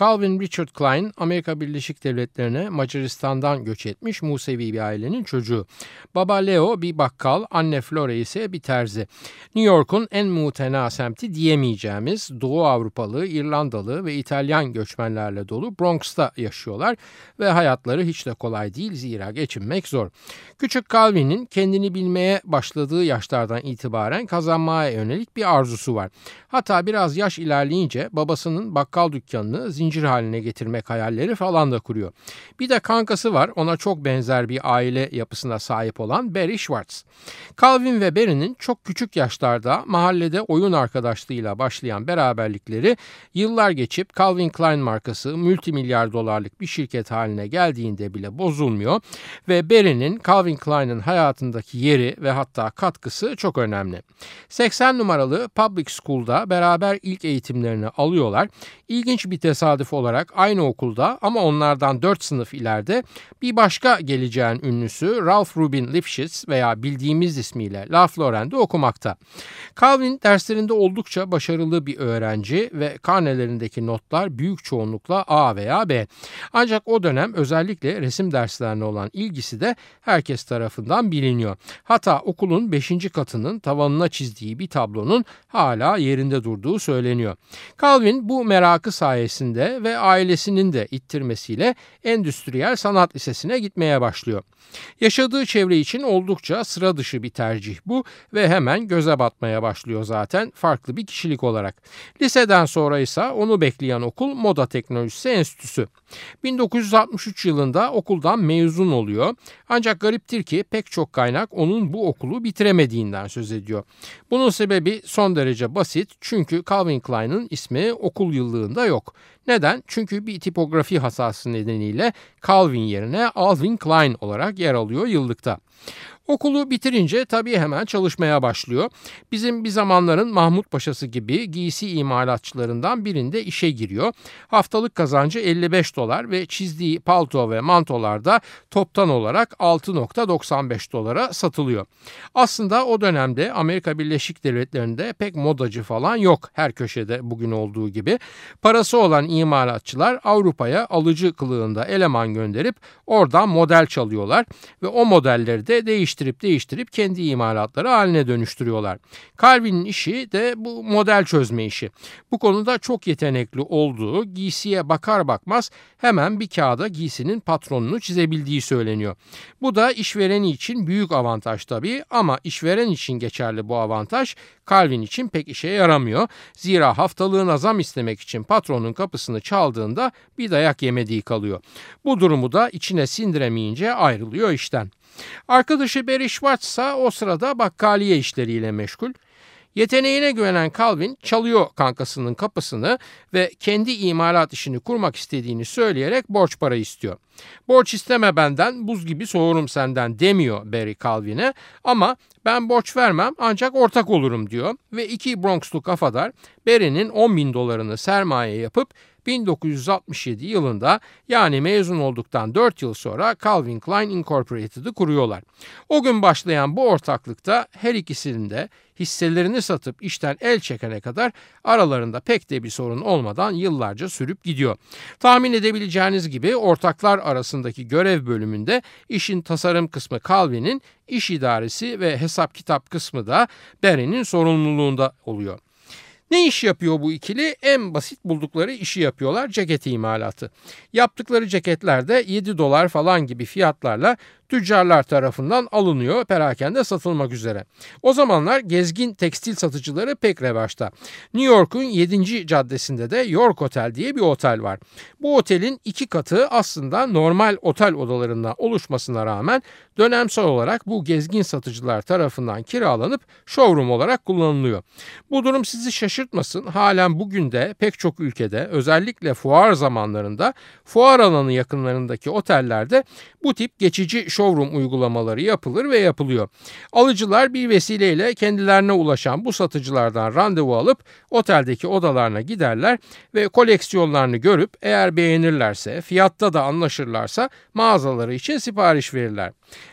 Calvin Richard Klein, Amerika Birleşik Devletleri'ne Macaristan'dan göç etmiş Musevi bir ailenin çocuğu. Baba Leo bir bakkal, anne Flora ise bir terzi. New York'un en mutena semti diyemeyeceğimiz Doğu Avrupalı, İrlandalı ve İtalyan göçmenlerle dolu Bronx'ta yaşıyorlar ve hayatları hiç de kolay değil zira geçinmek zor. Küçük Calvin'in kendini bilmeye başladığı yaşlardan itibaren kazanmaya yönelik bir arzusu var. Hatta biraz yaş ilerleyince babasının bakkal dükkanını zincir haline getirmek hayalleri falan da kuruyor. Bir de kankası var ona çok benzer bir aile yapısına sahip olan Barry Schwartz. Calvin ve Barry'nin çok küçük yaşlarda mahallede oyun arkadaşlığıyla başlayan beraberlikleri yıllar geçip Calvin Klein markası multimilyar dolarlık bir şirket haline geldiğinde bile bozulmuyor ve Barry'nin Calvin Klein'in hayatındaki yeri ve hatta katkısı çok önemli. 80 numaralı Public School'da beraber ilk eğitimlerini alıyorlar. İlginç bir tesadüf olarak aynı okulda ama onlardan 4 sınıf ileride bir başka geleceğin ünlüsü Ralph Rubin Lifshitz veya bildiğimiz ismiyle La Floren'de okumakta. Calvin derslerinde oldukça başarılı bir öğrenci ve karnelerindeki notlar büyük çoğunlukla A veya B. Ancak o dönem özellikle resim derslerine olan ilgisi de herkes tarafından biliniyor. Hatta okulun 5. katının tavanına çizdiği bir tablonun hala yerinde durduğu söyleniyor. Calvin bu merakı sayesinde ve ailesinin de ittirmesiyle Endüstriyel Sanat Lisesi'ne gitmeye başlıyor. Yaşadığı çevre için oldukça sıra dışı bir tercih bu ve hemen göze batmaya başlıyor zaten farklı bir kişilik olarak. Liseden sonra ise onu bekleyen okul Moda Teknolojisi Enstitüsü. 1963 yılında okuldan mezun oluyor. Ancak gariptir ki pek çok kaynak onun bu okulu bitiremediğinden söz ediyor. Bunun sebebi son derece basit çünkü Calvin Klein'ın ismi okul yıllığında yok. Neden? Çünkü bir tipografi hatası nedeniyle Calvin yerine Alvin Klein olarak yer alıyor yıllıkta. Okulu bitirince tabii hemen çalışmaya başlıyor. Bizim bir zamanların Mahmut Paşası gibi giysi imalatçılarından birinde işe giriyor. Haftalık kazancı 55 dolar ve çizdiği palto ve mantolarda toptan olarak 6.95 dolara satılıyor. Aslında o dönemde Amerika Birleşik Devletleri'nde pek modacı falan yok her köşede bugün olduğu gibi. Parası olan imalatçılar Avrupa'ya alıcı kılığında eleman gönderip oradan model çalıyorlar ve o modelleri de değiştiriyorlar değiştirip değiştirip kendi imalatları haline dönüştürüyorlar. Calvin'in işi de bu model çözme işi. Bu konuda çok yetenekli olduğu giysiye bakar bakmaz hemen bir kağıda giysinin patronunu çizebildiği söyleniyor. Bu da işvereni için büyük avantaj tabii ama işveren için geçerli bu avantaj Calvin için pek işe yaramıyor. Zira haftalığına zam istemek için patronun kapısını çaldığında bir dayak yemediği kalıyor. Bu durumu da içine sindiremeyince ayrılıyor işten. Arkadaşı Barry Schwartz ise o sırada bakkaliye işleriyle meşgul. Yeteneğine güvenen Calvin çalıyor kankasının kapısını ve kendi imalat işini kurmak istediğini söyleyerek borç para istiyor. Borç isteme benden buz gibi soğurum senden demiyor Barry Calvin'e ama ben borç vermem ancak ortak olurum diyor ve iki Bronxlu kafadar Barry'nin 10 bin dolarını sermaye yapıp 1967 yılında yani mezun olduktan 4 yıl sonra Calvin Klein Incorporated'ı kuruyorlar. O gün başlayan bu ortaklıkta her ikisinin de hisselerini satıp işten el çekene kadar aralarında pek de bir sorun olmadan yıllarca sürüp gidiyor. Tahmin edebileceğiniz gibi ortaklar arasındaki görev bölümünde işin tasarım kısmı Calvin'in, iş idaresi ve hesap kitap kısmı da Barry'nin sorumluluğunda oluyor. Ne iş yapıyor bu ikili? En basit buldukları işi yapıyorlar ceket imalatı. Yaptıkları ceketler de 7 dolar falan gibi fiyatlarla tüccarlar tarafından alınıyor perakende satılmak üzere. O zamanlar gezgin tekstil satıcıları pek revaçta. New York'un 7. caddesinde de York Hotel diye bir otel var. Bu otelin iki katı aslında normal otel odalarından oluşmasına rağmen dönemsel olarak bu gezgin satıcılar tarafından kiralanıp showroom olarak kullanılıyor. Bu durum sizi şaşırtmasın. Halen bugün de pek çok ülkede özellikle fuar zamanlarında fuar alanı yakınlarındaki otellerde bu tip geçici showroom showroom uygulamaları yapılır ve yapılıyor. Alıcılar bir vesileyle kendilerine ulaşan bu satıcılardan randevu alıp oteldeki odalarına giderler ve koleksiyonlarını görüp eğer beğenirlerse, fiyatta da anlaşırlarsa mağazaları için sipariş verirler.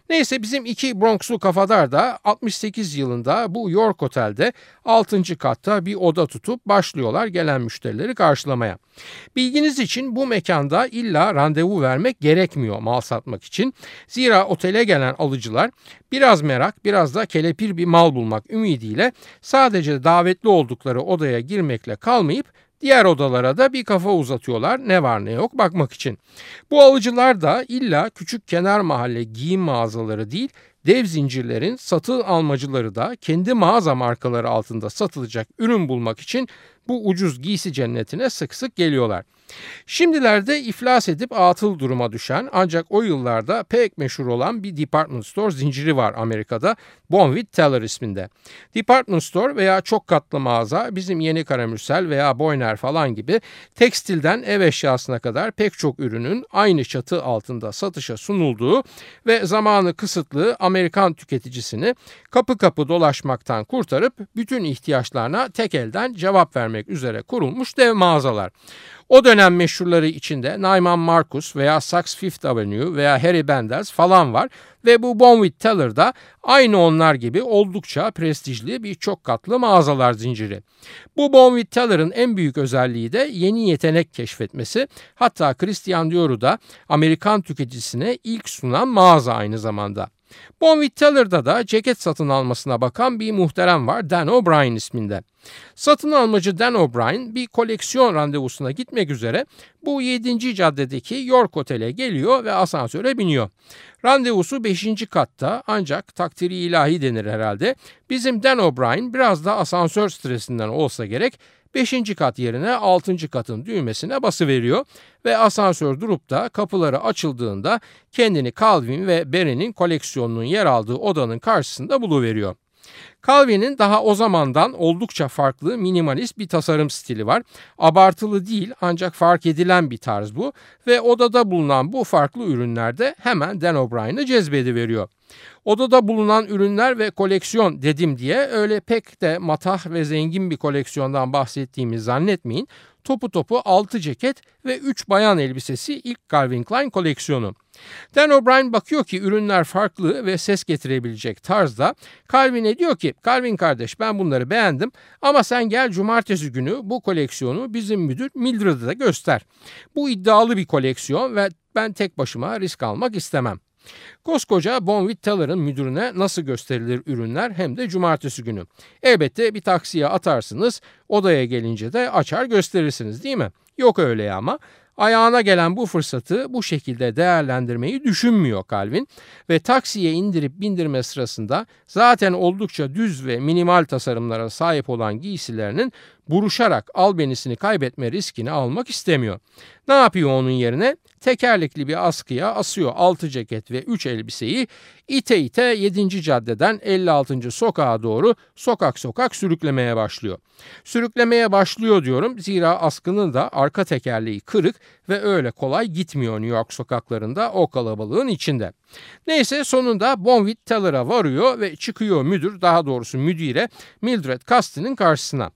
Neyse bizim iki Bronxlu kafadar da 68 yılında bu York Otel'de 6. katta bir oda tutup başlıyorlar gelen müşterileri karşılamaya. Bilginiz için bu mekanda illa randevu vermek gerekmiyor mal satmak için. Zira otele gelen alıcılar biraz merak biraz da kelepir bir mal bulmak ümidiyle sadece davetli oldukları odaya girmekle kalmayıp Diğer odalara da bir kafa uzatıyorlar ne var ne yok bakmak için. Bu alıcılar da illa küçük kenar mahalle giyim mağazaları değil dev zincirlerin satın almacıları da kendi mağaza markaları altında satılacak ürün bulmak için bu ucuz giysi cennetine sık sık geliyorlar. Şimdilerde iflas edip atıl duruma düşen ancak o yıllarda pek meşhur olan bir department store zinciri var Amerika'da Bonwit Teller isminde. Department store veya çok katlı mağaza bizim Yeni Karamürsel veya Boyner falan gibi tekstilden ev eşyasına kadar pek çok ürünün aynı çatı altında satışa sunulduğu ve zamanı kısıtlı Amerikan tüketicisini kapı kapı dolaşmaktan kurtarıp bütün ihtiyaçlarına tek elden cevap vermek üzere kurulmuş dev mağazalar. O dönem meşhurları içinde Naiman Marcus veya Saks Fifth Avenue veya Harry Benders falan var ve bu Bonwit Teller da aynı onlar gibi oldukça prestijli bir çok katlı mağazalar zinciri. Bu Bonwit Teller'ın en büyük özelliği de yeni yetenek keşfetmesi. Hatta Christian Dior'u da Amerikan tüketicisine ilk sunan mağaza aynı zamanda. Bonwit Teller'da da ceket satın almasına bakan bir muhterem var Dan O'Brien isminde. Satın almacı Dan O'Brien bir koleksiyon randevusuna gitmek üzere bu 7. caddedeki York Otel'e geliyor ve asansöre biniyor. Randevusu 5. katta ancak takdiri ilahi denir herhalde. Bizim Dan O'Brien biraz da asansör stresinden olsa gerek 5. kat yerine 6. katın düğmesine bası veriyor ve asansör durup da kapıları açıldığında kendini Calvin ve Berry'nin koleksiyonunun yer aldığı odanın karşısında buluveriyor. Calvin'in daha o zamandan oldukça farklı minimalist bir tasarım stili var. Abartılı değil ancak fark edilen bir tarz bu ve odada bulunan bu farklı ürünlerde hemen Dan O'Brien'ı cezbediveriyor. Odada bulunan ürünler ve koleksiyon dedim diye öyle pek de matah ve zengin bir koleksiyondan bahsettiğimi zannetmeyin. Topu topu 6 ceket ve 3 bayan elbisesi ilk Calvin Klein koleksiyonu. Dan O'Brien bakıyor ki ürünler farklı ve ses getirebilecek tarzda. Calvin'e diyor ki Calvin kardeş ben bunları beğendim ama sen gel cumartesi günü bu koleksiyonu bizim müdür Mildred'e de göster. Bu iddialı bir koleksiyon ve ben tek başıma risk almak istemem. Koskoca Bonwit Teller'ın müdürüne nasıl gösterilir ürünler hem de cumartesi günü. Elbette bir taksiye atarsınız, odaya gelince de açar gösterirsiniz değil mi? Yok öyle ama Ayağına gelen bu fırsatı bu şekilde değerlendirmeyi düşünmüyor Calvin ve taksiye indirip bindirme sırasında zaten oldukça düz ve minimal tasarımlara sahip olan giysilerinin buruşarak albenisini kaybetme riskini almak istemiyor. Ne yapıyor onun yerine? Tekerlekli bir askıya asıyor 6 ceket ve 3 elbiseyi ite ite 7. caddeden 56. sokağa doğru sokak sokak sürüklemeye başlıyor. Sürüklemeye başlıyor diyorum zira askının da arka tekerleği kırık ve öyle kolay gitmiyor New York sokaklarında o kalabalığın içinde. Neyse sonunda Bonwit Teller'a varıyor ve çıkıyor müdür daha doğrusu müdire Mildred Custin'in karşısına.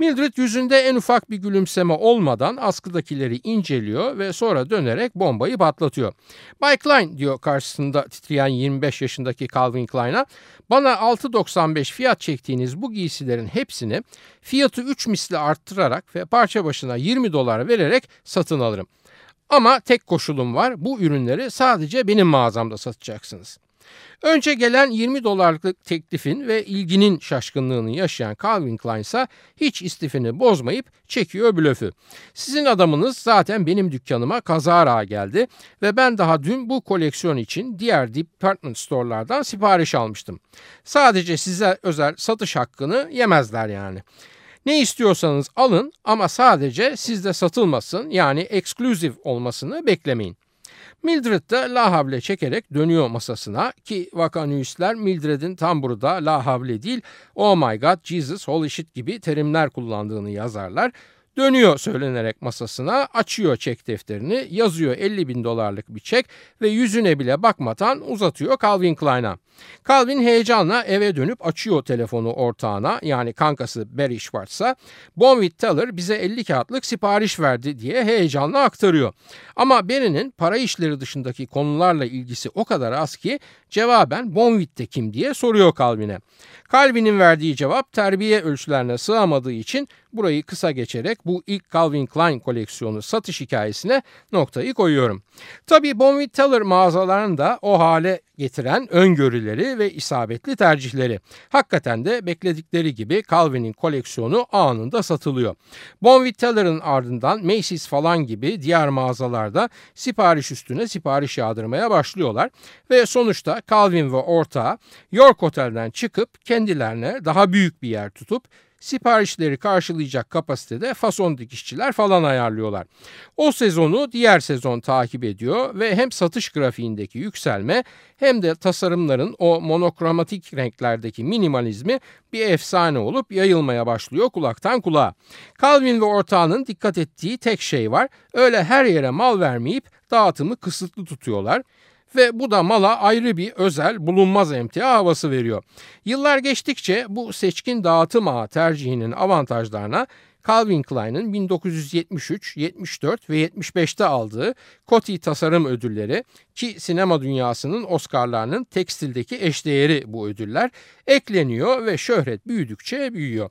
Mildred yüzünde en ufak bir gülümseme olmadan askıdakileri inceliyor ve sonra dönerek bombayı patlatıyor. Bay Klein diyor karşısında titreyen 25 yaşındaki Calvin Klein'a bana 6.95 fiyat çektiğiniz bu giysilerin hepsini fiyatı 3 misli arttırarak ve parça başına 20 dolar vererek satın alırım. Ama tek koşulum var bu ürünleri sadece benim mağazamda satacaksınız. Önce gelen 20 dolarlık teklifin ve ilginin şaşkınlığını yaşayan Calvin Klein ise hiç istifini bozmayıp çekiyor blöfü. Sizin adamınız zaten benim dükkanıma kazara geldi ve ben daha dün bu koleksiyon için diğer department store'lardan sipariş almıştım. Sadece size özel satış hakkını yemezler yani. Ne istiyorsanız alın ama sadece sizde satılmasın yani eksklusif olmasını beklemeyin. Mildred de la havle çekerek dönüyor masasına ki vakanüistler Mildred'in tam burada la havle değil oh my god Jesus holy shit gibi terimler kullandığını yazarlar. Dönüyor söylenerek masasına, açıyor çek defterini, yazıyor 50 bin dolarlık bir çek ve yüzüne bile bakmadan uzatıyor Calvin Klein'a. Calvin heyecanla eve dönüp açıyor telefonu ortağına yani kankası Barry Schwartz'a. Bonwit Teller bize 50 kağıtlık sipariş verdi diye heyecanla aktarıyor. Ama Barry'nin para işleri dışındaki konularla ilgisi o kadar az ki cevaben Bonwit de kim diye soruyor Calvin'e. Calvin'in verdiği cevap terbiye ölçülerine sığamadığı için burayı kısa geçerek bu ilk Calvin Klein koleksiyonu satış hikayesine noktayı koyuyorum. Tabii Bonwit Teller mağazalarını da o hale getiren öngörüleri ve isabetli tercihleri. Hakikaten de bekledikleri gibi Calvin'in koleksiyonu anında satılıyor. Bonwit Teller'ın ardından Macy's falan gibi diğer mağazalarda sipariş üstüne sipariş yağdırmaya başlıyorlar ve sonuçta Calvin ve ortağı York Otel'den çıkıp kendilerine daha büyük bir yer tutup siparişleri karşılayacak kapasitede fason dikişçiler falan ayarlıyorlar. O sezonu diğer sezon takip ediyor ve hem satış grafiğindeki yükselme hem de tasarımların o monokromatik renklerdeki minimalizmi bir efsane olup yayılmaya başlıyor kulaktan kulağa. Calvin ve ortağının dikkat ettiği tek şey var. Öyle her yere mal vermeyip dağıtımı kısıtlı tutuyorlar ve bu da mala ayrı bir özel bulunmaz emtia havası veriyor. Yıllar geçtikçe bu seçkin dağıtım ağı tercihinin avantajlarına Calvin Klein'in 1973, 74 ve 75'te aldığı Coty tasarım ödülleri ki sinema dünyasının Oscar'larının tekstildeki eşdeğeri bu ödüller ekleniyor ve şöhret büyüdükçe büyüyor.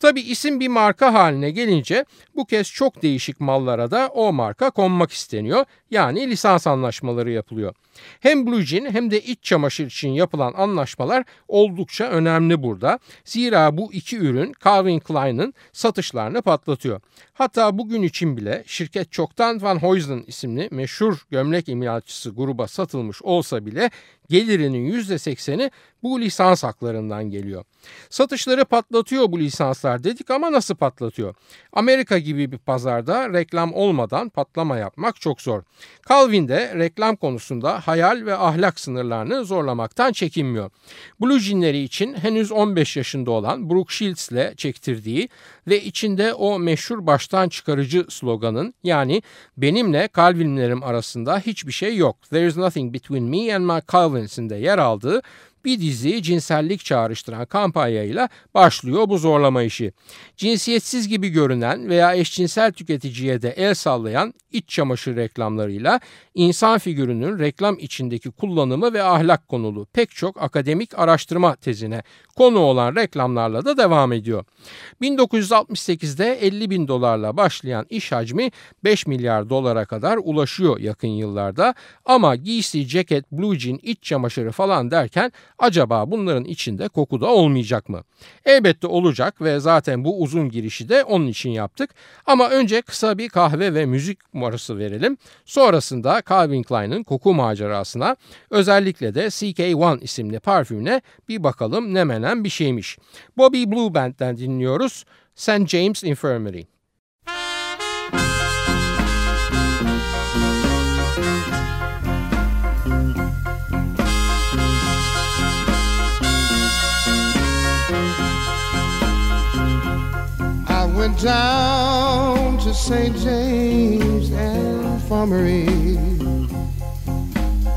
Tabi isim bir marka haline gelince bu kez çok değişik mallara da o marka konmak isteniyor. Yani lisans anlaşmaları yapılıyor. Hem Blue Jean hem de iç çamaşır için yapılan anlaşmalar oldukça önemli burada. Zira bu iki ürün Calvin Klein'ın satışlarını patlatıyor. Hatta bugün için bile şirket çoktan Van Huysen isimli meşhur gömlek imalatçısı gruba satılmış olsa bile gelirinin %80'i bu lisans haklarından geliyor. Satışları patlatıyor bu lisanslar dedik ama nasıl patlatıyor? Amerika gibi bir pazarda reklam olmadan patlama yapmak çok zor. Calvin de reklam konusunda hayal ve ahlak sınırlarını zorlamaktan çekinmiyor. Blue Jean'leri için henüz 15 yaşında olan Brooke Shields ile çektirdiği ve içinde o meşhur baştan çıkarıcı sloganın yani benimle Calvin'lerim arasında hiçbir şey yok. There is nothing between me and my Calvins'inde yer aldığı bir dizi cinsellik çağrıştıran kampanyayla başlıyor bu zorlama işi. Cinsiyetsiz gibi görünen veya eşcinsel tüketiciye de el sallayan iç çamaşır reklamlarıyla insan figürünün reklam içindeki kullanımı ve ahlak konulu pek çok akademik araştırma tezine konu olan reklamlarla da devam ediyor. 1968'de 50 bin dolarla başlayan iş hacmi 5 milyar dolara kadar ulaşıyor yakın yıllarda ama giysi, ceket, blue jean, iç çamaşırı falan derken acaba bunların içinde koku da olmayacak mı? Elbette olacak ve zaten bu uzun girişi de onun için yaptık. Ama önce kısa bir kahve ve müzik numarası verelim. Sonrasında Calvin Klein'in koku macerasına özellikle de CK1 isimli parfümüne bir bakalım ne menen bir şeymiş. Bobby Blue Band'den dinliyoruz. St. James Infirmary. Went down to St. James Infirmary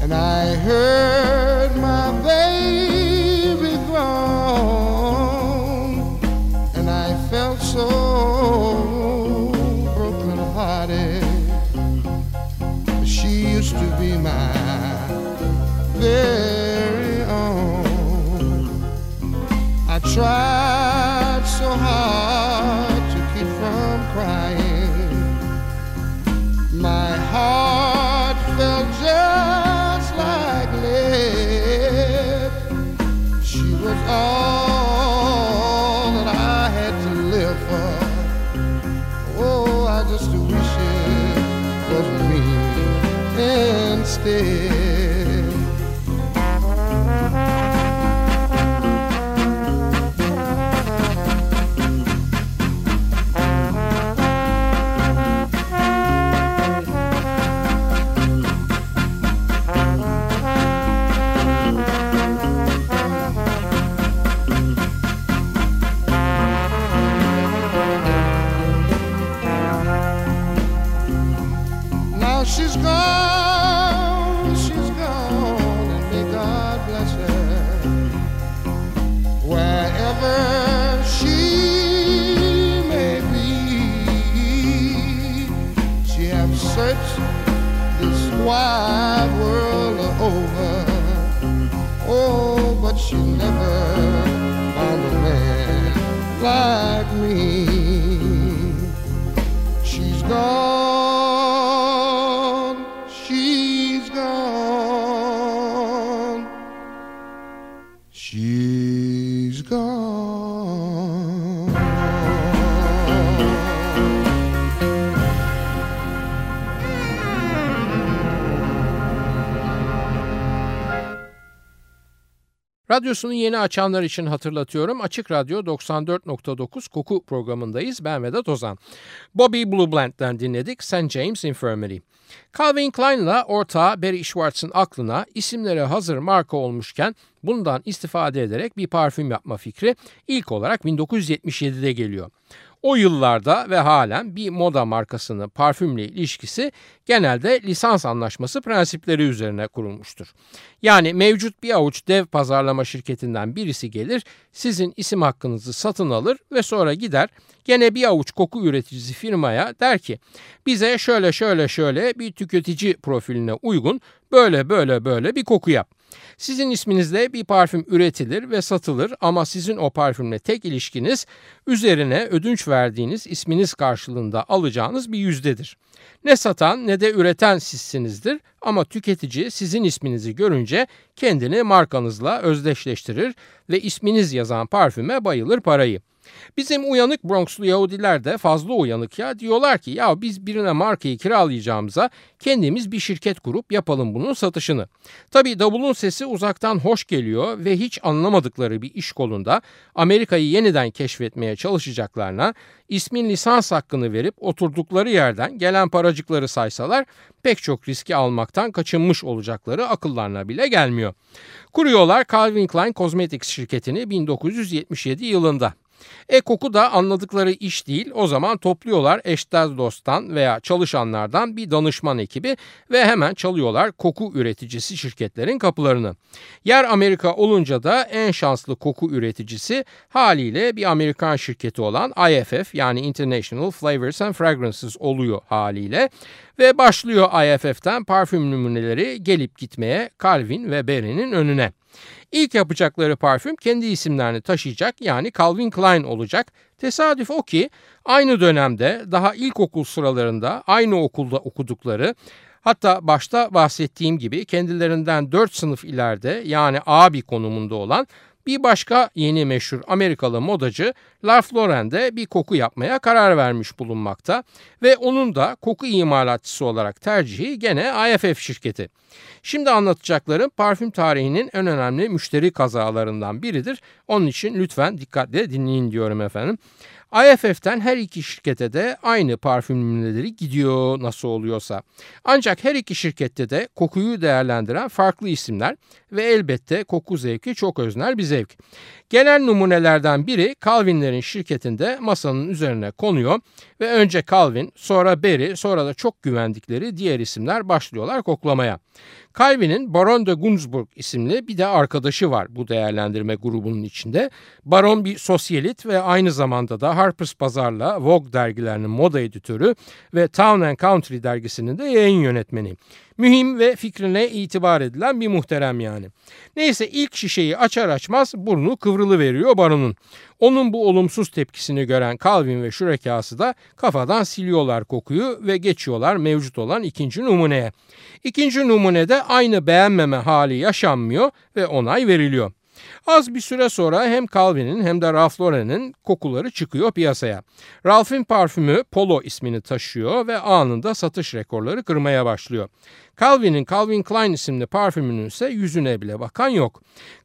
and I heard my baby Radyosunu yeni açanlar için hatırlatıyorum. Açık Radyo 94.9 Koku programındayız. Ben Vedat Ozan. Bobby Blue Bland'den dinledik St. James Infirmary. Calvin Klein'la ortağı Barry Schwartz'ın aklına isimleri hazır marka olmuşken bundan istifade ederek bir parfüm yapma fikri ilk olarak 1977'de geliyor. O yıllarda ve halen bir moda markasının parfümle ilişkisi genelde lisans anlaşması prensipleri üzerine kurulmuştur. Yani mevcut bir avuç dev pazarlama şirketinden birisi gelir, sizin isim hakkınızı satın alır ve sonra gider gene bir avuç koku üreticisi firmaya der ki bize şöyle şöyle şöyle bir tüketici profiline uygun böyle böyle böyle bir koku yap. Sizin isminizle bir parfüm üretilir ve satılır ama sizin o parfümle tek ilişkiniz üzerine ödünç verdiğiniz isminiz karşılığında alacağınız bir yüzdedir. Ne satan ne de üreten sizsinizdir ama tüketici sizin isminizi görünce kendini markanızla özdeşleştirir ve isminiz yazan parfüme bayılır parayı. Bizim uyanık Bronxlu Yahudiler de fazla uyanık ya diyorlar ki ya biz birine markayı kiralayacağımıza kendimiz bir şirket kurup yapalım bunun satışını. Tabi davulun sesi uzaktan hoş geliyor ve hiç anlamadıkları bir iş kolunda Amerika'yı yeniden keşfetmeye çalışacaklarına ismin lisans hakkını verip oturdukları yerden gelen paracıkları saysalar pek çok riski almaktan kaçınmış olacakları akıllarına bile gelmiyor. Kuruyorlar Calvin Klein Cosmetics şirketini 1977 yılında. E koku da anladıkları iş değil. O zaman topluyorlar eşler dosttan veya çalışanlardan bir danışman ekibi ve hemen çalıyorlar koku üreticisi şirketlerin kapılarını. Yer Amerika olunca da en şanslı koku üreticisi haliyle bir Amerikan şirketi olan IFF yani International Flavors and Fragrances oluyor haliyle ve başlıyor IFF'ten parfüm numuneleri gelip gitmeye Calvin ve Barry'nin önüne. İlk yapacakları parfüm kendi isimlerini taşıyacak yani Calvin Klein olacak. Tesadüf o ki aynı dönemde daha ilkokul sıralarında aynı okulda okudukları Hatta başta bahsettiğim gibi kendilerinden 4 sınıf ileride yani abi konumunda olan bir başka yeni meşhur Amerikalı modacı Ralph Lauren de bir koku yapmaya karar vermiş bulunmakta ve onun da koku imalatçısı olarak tercihi gene IFF şirketi. Şimdi anlatacaklarım parfüm tarihinin en önemli müşteri kazalarından biridir. Onun için lütfen dikkatle dinleyin diyorum efendim. IFF'ten her iki şirkete de aynı parfümleri gidiyor nasıl oluyorsa. Ancak her iki şirkette de kokuyu değerlendiren farklı isimler ve elbette koku zevki çok öznel bir zevk. Genel numunelerden biri Calvin'lerin şirketinde masanın üzerine konuyor ve önce Calvin, sonra Berry, sonra da çok güvendikleri diğer isimler başlıyorlar koklamaya. Calvin'in Baron de Gunzburg isimli bir de arkadaşı var bu değerlendirme grubunun içinde. Baron bir sosyalit ve aynı zamanda da Harper's Bazaar'la Vogue dergilerinin moda editörü ve Town and Country dergisinin de yayın yönetmeni. Mühim ve fikrine itibar edilen bir muhterem yani. Neyse ilk şişeyi açar açmaz burnu kıvrılı veriyor baronun. Onun bu olumsuz tepkisini gören Calvin ve şürekası da kafadan siliyorlar kokuyu ve geçiyorlar mevcut olan ikinci numuneye. İkinci numunede aynı beğenmeme hali yaşanmıyor ve onay veriliyor. Az bir süre sonra hem Calvin'in hem de Ralph Lauren'in kokuları çıkıyor piyasaya. Ralph'in parfümü Polo ismini taşıyor ve anında satış rekorları kırmaya başlıyor. Calvin'in Calvin Klein isimli parfümünün ise yüzüne bile bakan yok.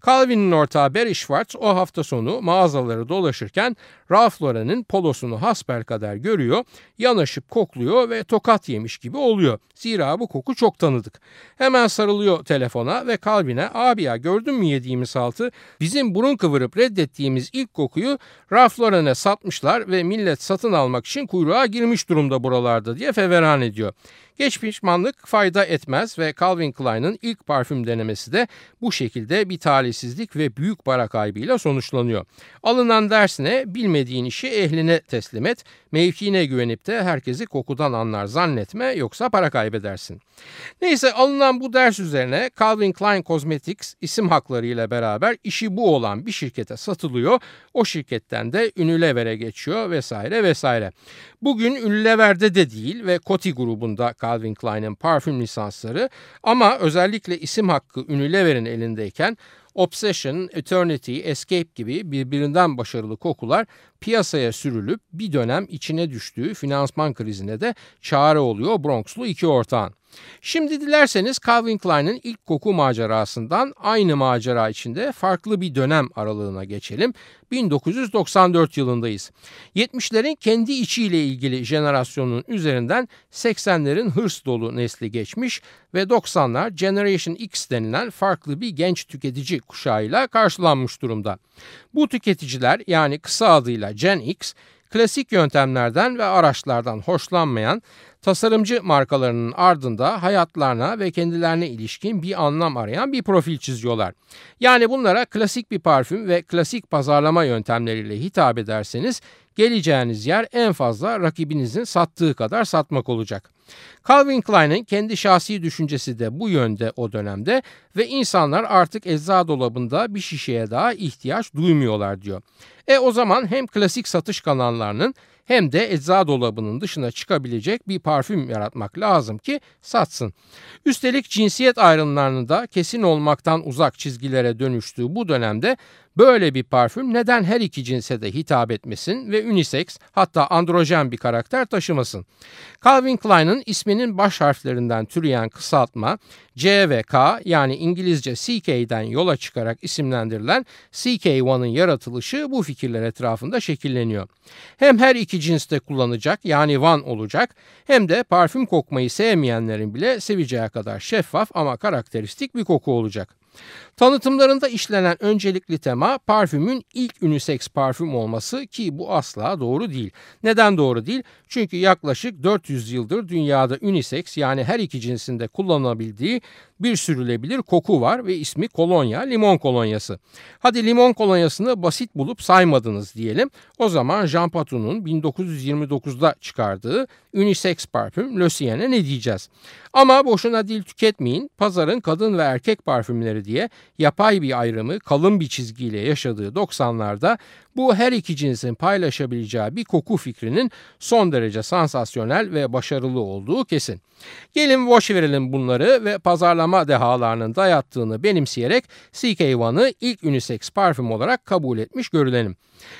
Calvin'in ortağı Barry Schwartz o hafta sonu mağazaları dolaşırken Ralph Lauren'in polosunu hasbelkader görüyor, yanaşıp kokluyor ve tokat yemiş gibi oluyor. Zira bu koku çok tanıdık. Hemen sarılıyor telefona ve Calvin'e abi ya gördün mü yediğimiz altı? Bizim burun kıvırıp reddettiğimiz ilk kokuyu Ralph Lauren'e satmışlar ve millet satın almak için kuyruğa girmiş durumda buralarda diye feveran ediyor. Geç pişmanlık fayda etmez ve Calvin Klein'ın ilk parfüm denemesi de bu şekilde bir talihsizlik ve büyük para kaybıyla sonuçlanıyor. Alınan dersine bilmediği Bilmediğin işi ehline teslim et. Mevkiine güvenip de herkesi kokudan anlar zannetme yoksa para kaybedersin. Neyse alınan bu ders üzerine Calvin Klein Cosmetics isim hakları ile beraber işi bu olan bir şirkete satılıyor. O şirketten de Unilever'e geçiyor vesaire vesaire. Bugün Unilever'de de değil ve Coty grubunda Calvin Klein'in parfüm lisansları ama özellikle isim hakkı Unilever'in elindeyken Obsession, Eternity, Escape gibi birbirinden başarılı kokular piyasaya sürülüp bir dönem içine düştüğü finansman krizine de çare oluyor Bronxlu iki ortağın. Şimdi dilerseniz Calvin Klein'in ilk koku macerasından aynı macera içinde farklı bir dönem aralığına geçelim. 1994 yılındayız. 70'lerin kendi içiyle ilgili jenerasyonun üzerinden 80'lerin hırs dolu nesli geçmiş ve 90'lar Generation X denilen farklı bir genç tüketici kuşağıyla karşılanmış durumda. Bu tüketiciler yani kısa adıyla Gen X klasik yöntemlerden ve araçlardan hoşlanmayan tasarımcı markalarının ardında hayatlarına ve kendilerine ilişkin bir anlam arayan bir profil çiziyorlar. Yani bunlara klasik bir parfüm ve klasik pazarlama yöntemleriyle hitap ederseniz geleceğiniz yer en fazla rakibinizin sattığı kadar satmak olacak. Calvin Klein'in kendi şahsi düşüncesi de bu yönde o dönemde ve insanlar artık ecza dolabında bir şişeye daha ihtiyaç duymuyorlar diyor. E o zaman hem klasik satış kanallarının hem de ecza dolabının dışına çıkabilecek bir parfüm yaratmak lazım ki satsın. Üstelik cinsiyet ayrımlarını da kesin olmaktan uzak çizgilere dönüştüğü bu dönemde Böyle bir parfüm neden her iki cinse de hitap etmesin ve unisex hatta androjen bir karakter taşımasın? Calvin Klein'ın isminin baş harflerinden türeyen kısaltma C ve K yani İngilizce CK'den yola çıkarak isimlendirilen CK1'ın yaratılışı bu fikirler etrafında şekilleniyor. Hem her iki cinste kullanacak yani one olacak hem de parfüm kokmayı sevmeyenlerin bile seveceği kadar şeffaf ama karakteristik bir koku olacak. Tanıtımlarında işlenen öncelikli tema parfümün ilk unisex parfüm olması ki bu asla doğru değil. Neden doğru değil? Çünkü yaklaşık 400 yıldır dünyada unisex yani her iki cinsinde kullanılabildiği bir sürülebilir koku var ve ismi kolonya, limon kolonyası. Hadi limon kolonyasını basit bulup saymadınız diyelim. O zaman Jean Patou'nun 1929'da çıkardığı unisex parfüm Le ne diyeceğiz? Ama boşuna dil tüketmeyin. Pazarın kadın ve erkek parfümleri diye yapay bir ayrımı kalın bir çizgiyle yaşadığı 90'larda bu her iki cinsin paylaşabileceği bir koku fikrinin son derece sansasyonel ve başarılı olduğu kesin. Gelin boş verelim bunları ve pazarlama dehalarının dayattığını benimseyerek CK1'ı ilk unisex parfüm olarak kabul etmiş görülelim.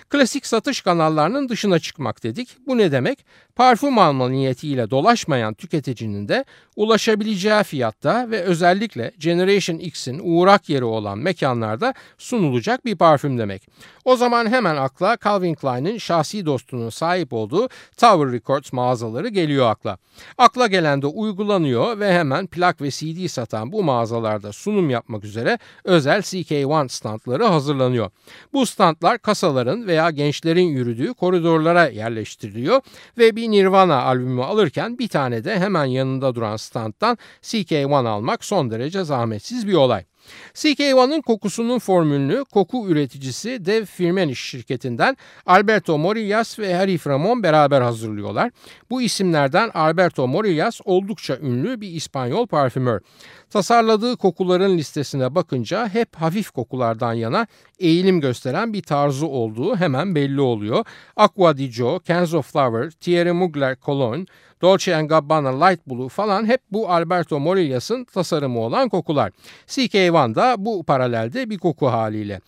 Klasik satış kanallarının dışına çıkmak dedik. Bu ne demek? Parfüm alma niyetiyle dolaşmayan tüketicinin de ulaşabileceği fiyatta ve özellikle Generation X'in uğrak yeri olan mekanlarda sunulacak bir parfüm demek. O zaman hemen akla Calvin Klein'in şahsi dostunun sahip olduğu Tower Records mağazaları geliyor akla. Akla gelen de uygulanıyor ve hemen plak ve CD satan bu mağazalarda sunum yapmak üzere özel CK1 standları hazırlanıyor. Bu standlar kasaların veya gençlerin yürüdüğü koridorlara yerleştiriliyor ve bir Nirvana albümü alırken bir tane de hemen yanında duran standtan CK1 almak son derece zahmetsiz bir olay. CK1'ın kokusunun formülünü koku üreticisi Dev Firmenich şirketinden Alberto Morillas ve Harry Framon beraber hazırlıyorlar. Bu isimlerden Alberto Morillas oldukça ünlü bir İspanyol parfümör. Tasarladığı kokuların listesine bakınca hep hafif kokulardan yana eğilim gösteren bir tarzı olduğu hemen belli oluyor. Aqua di Gio, Kenzo Flower, Thierry Mugler Cologne, Dolce Gabbana Light Blue falan hep bu Alberto Morillas'ın tasarımı olan kokular. CK1 da bu paralelde bir koku haliyle.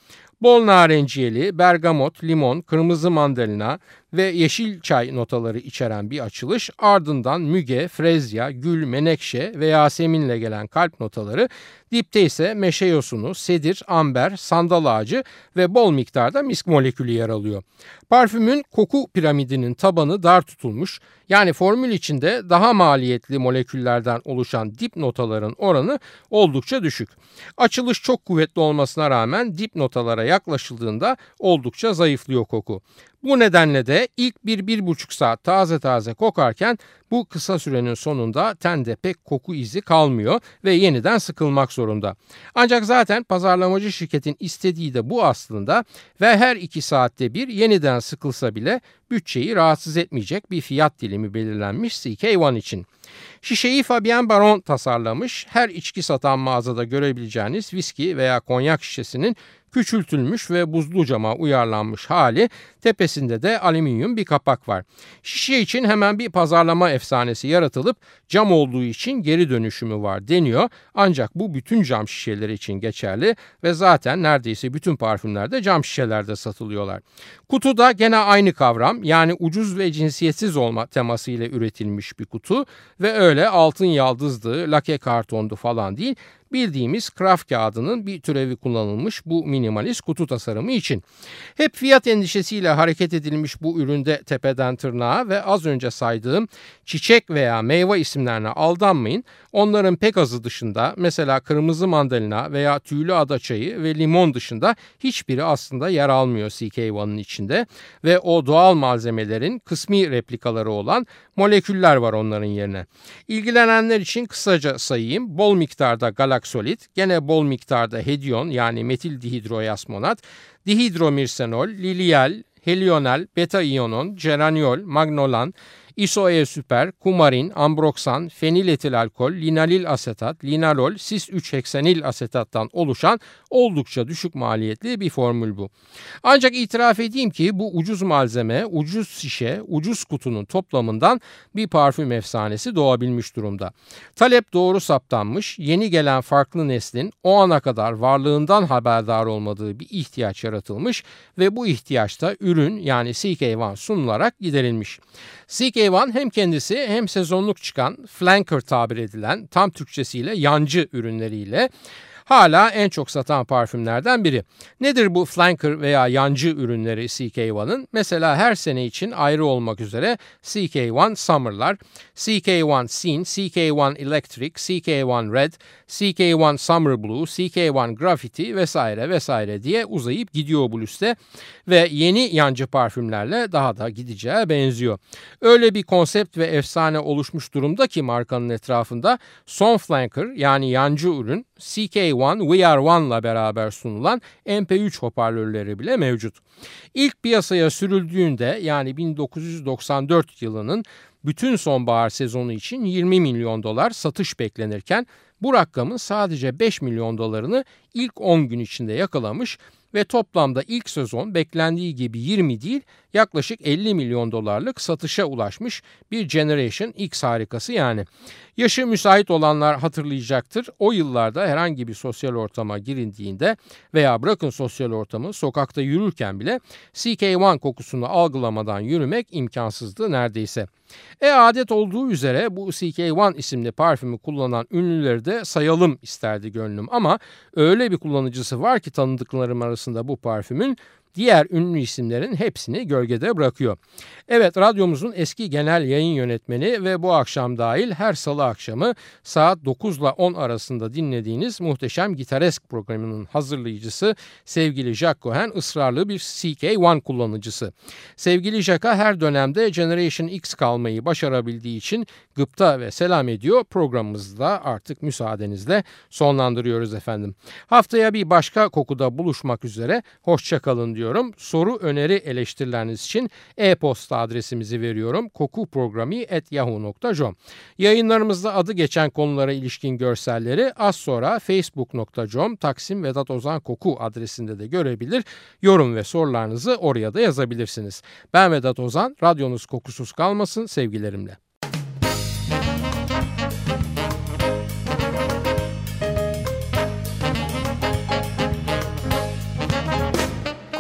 Bol narenciyeli, bergamot, limon, kırmızı mandalina ve yeşil çay notaları içeren bir açılış ardından müge, frezya, gül, menekşe ve yaseminle gelen kalp notaları dipte ise meşe yosunu, sedir, amber, sandal ağacı ve bol miktarda misk molekülü yer alıyor. Parfümün koku piramidinin tabanı dar tutulmuş yani formül içinde daha maliyetli moleküllerden oluşan dip notaların oranı oldukça düşük. Açılış çok kuvvetli olmasına rağmen dip notalara yaklaşıldığında oldukça zayıflıyor koku. Bu nedenle de ve ilk bir bir buçuk saat taze taze kokarken bu kısa sürenin sonunda tende pek koku izi kalmıyor ve yeniden sıkılmak zorunda. Ancak zaten pazarlamacı şirketin istediği de bu aslında ve her iki saatte bir yeniden sıkılsa bile bütçeyi rahatsız etmeyecek bir fiyat dilimi belirlenmiş CK1 için. Şişeyi Fabien Baron tasarlamış. Her içki satan mağazada görebileceğiniz viski veya konyak şişesinin küçültülmüş ve buzlu cama uyarlanmış hali tepesinde de alüminyum bir kapak var. Şişe için hemen bir pazarlama efsanesi yaratılıp cam olduğu için geri dönüşümü var deniyor. Ancak bu bütün cam şişeleri için geçerli ve zaten neredeyse bütün parfümlerde cam şişelerde satılıyorlar. Kutuda gene aynı kavram yani ucuz ve cinsiyetsiz olma teması ile üretilmiş bir kutu ve öyle altın yaldızlı, lake kartondu falan değil bildiğimiz kraft kağıdının bir türevi kullanılmış bu minimalist kutu tasarımı için. Hep fiyat endişesiyle hareket edilmiş bu üründe tepeden tırnağa ve az önce saydığım çiçek veya meyve isimlerine aldanmayın. Onların pek azı dışında mesela kırmızı mandalina veya tüylü ada çayı ve limon dışında hiçbiri aslında yer almıyor CK1'ın içinde ve o doğal malzemelerin kısmi replikaları olan moleküller var onların yerine. İlgilenenler için kısaca sayayım. Bol miktarda galaksolit, gene bol miktarda hedyon yani metil dihidroyasmonat, dihidromirsenol, lilial, helyonal, beta iyonon, geraniol, magnolan, isoe süper, kumarin, ambroksan, feniletil alkol, linalil asetat, linalol, sis 3 heksenil asetattan oluşan oldukça düşük maliyetli bir formül bu. Ancak itiraf edeyim ki bu ucuz malzeme, ucuz şişe, ucuz kutunun toplamından bir parfüm efsanesi doğabilmiş durumda. Talep doğru saptanmış, yeni gelen farklı neslin o ana kadar varlığından haberdar olmadığı bir ihtiyaç yaratılmış ve bu ihtiyaçta ürün yani CK1 sunularak giderilmiş. CK1 hem kendisi hem sezonluk çıkan flanker tabir edilen tam Türkçesiyle yancı ürünleriyle hala en çok satan parfümlerden biri. Nedir bu flanker veya yancı ürünleri CK1'ın? Mesela her sene için ayrı olmak üzere CK1 Summer'lar, CK1 Scene, CK1 Electric, CK1 Red, CK1 Summer Blue, CK1 Graffiti vesaire vesaire diye uzayıp gidiyor bu liste ve yeni yancı parfümlerle daha da gideceğe benziyor. Öyle bir konsept ve efsane oluşmuş durumda ki markanın etrafında son flanker yani yancı ürün CK1 We Are One'la beraber sunulan MP3 hoparlörleri bile mevcut. İlk piyasaya sürüldüğünde yani 1994 yılının bütün sonbahar sezonu için 20 milyon dolar satış beklenirken bu rakamın sadece 5 milyon dolarını ilk 10 gün içinde yakalamış ve toplamda ilk sezon beklendiği gibi 20 değil yaklaşık 50 milyon dolarlık satışa ulaşmış bir Generation X harikası yani. Yaşı müsait olanlar hatırlayacaktır. O yıllarda herhangi bir sosyal ortama girildiğinde veya bırakın sosyal ortamı sokakta yürürken bile CK1 kokusunu algılamadan yürümek imkansızdı neredeyse. E adet olduğu üzere bu CK1 isimli parfümü kullanan ünlüleri de sayalım isterdi gönlüm. Ama öyle bir kullanıcısı var ki tanıdıklarım arasında bu parfümün diğer ünlü isimlerin hepsini gölgede bırakıyor. Evet radyomuzun eski genel yayın yönetmeni ve bu akşam dahil her salı akşamı saat 9 ile 10 arasında dinlediğiniz muhteşem Gitaresk programının hazırlayıcısı sevgili Jack Cohen ısrarlı bir CK1 kullanıcısı. Sevgili Jack'a her dönemde Generation X kalmayı başarabildiği için gıpta ve selam ediyor. Programımızı da artık müsaadenizle sonlandırıyoruz efendim. Haftaya bir başka kokuda buluşmak üzere. Hoşçakalın diyor ediyorum. Soru, öneri, eleştirileriniz için e-posta adresimizi veriyorum. kokuprogrami.yahoo.com Yayınlarımızda adı geçen konulara ilişkin görselleri az sonra facebook.com Taksim Vedat Ozan Koku adresinde de görebilir. Yorum ve sorularınızı oraya da yazabilirsiniz. Ben Vedat Ozan, radyonuz kokusuz kalmasın sevgilerimle.